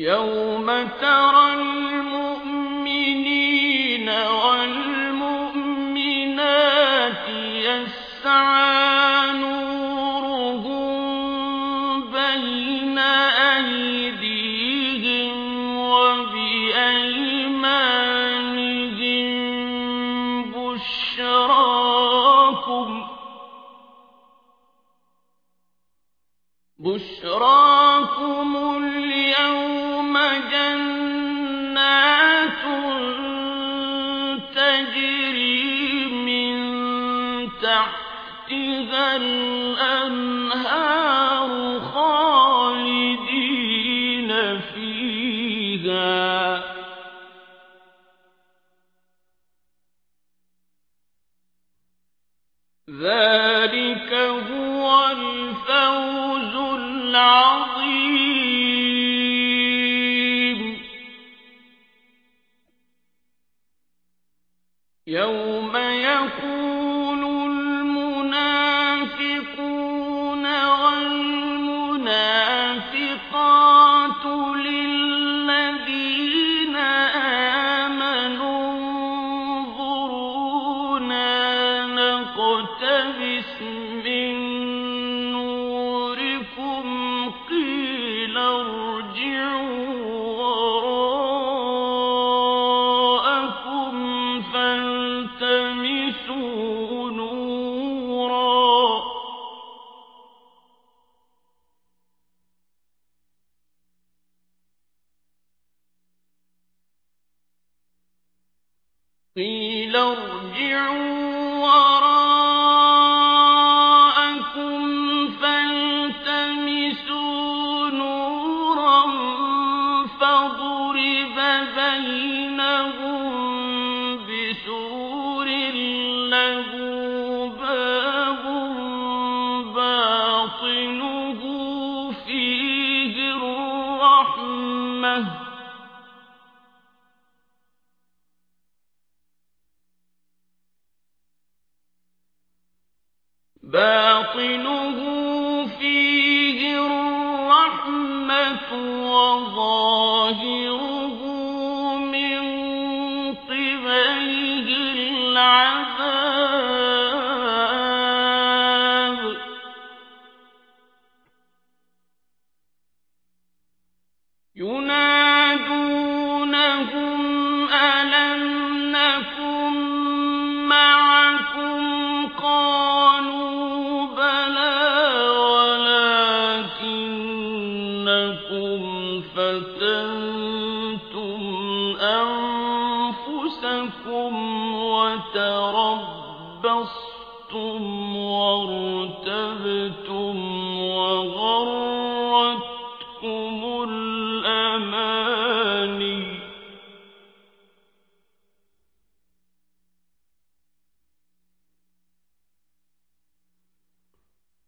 يَوْمَ تَرَى الْمُؤْمِنِينَ وَالْمُؤْمِنَاتِ يَسْعَىٰ نُورُهُم بَيْنَ أَيْدِيهِمْ وَبِأَيْمَانِهِم بُشْرَاكُمُ الْيَوْمَ تَجْرِي مِن تَحْتِهَا الْأَنْهَارُ خَالِدِينَ فِيهَا ۚ. ذَٰلِكَ يَوْمَ يَقُولُ الْمُنَافِقُونَ وَالْمُنَافِقَاتُ لِلَّذِينَ قِيلَ ارْجِعُوا وَرَاءَكُمْ فَالْتَمِسُوا نُورًا فَضُرِبَ بَيْنَهُم بِسُورٍ لَّهُ بَابٌ بَاطِنُهُ فِيهِ الرَّحْمَةُ وَظَاهِرُهُ وَتَرَبَّصْتُمْ وَارْتَبْتُمْ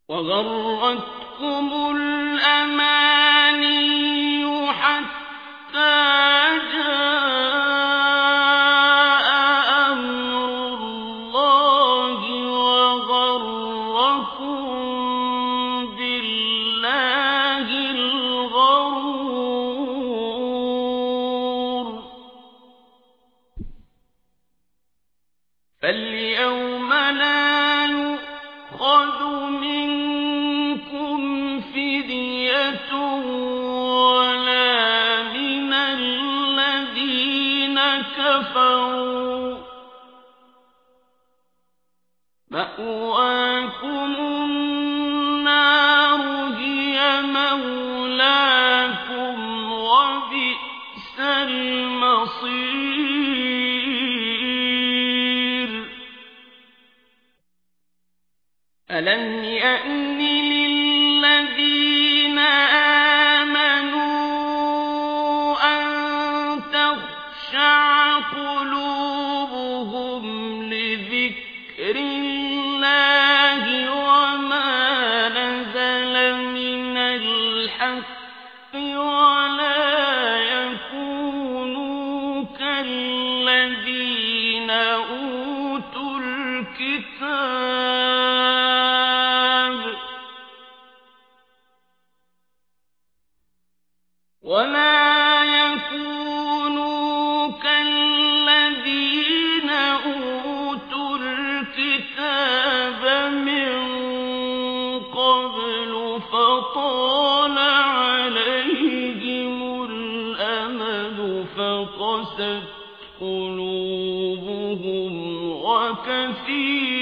وَغَرَّتْكُمُ الْأَمَانِيُّ حَتَّىٰ مِنكُمْ فِدْيَةٌ وَلَا مِنَ مَأْوَاكُمُ النَّارُ. أَلَمْ يَأْنِ لِلَّذِينَ آمَنُوا أَن تَخْشَعَ قُلُوبُهُمْ لِذِكْرِ اللَّهِ وَمَا تكونوا كالذين أوتوا الكتاب من قبل فطال عليهم الأمد فقست قلوبهم وكثير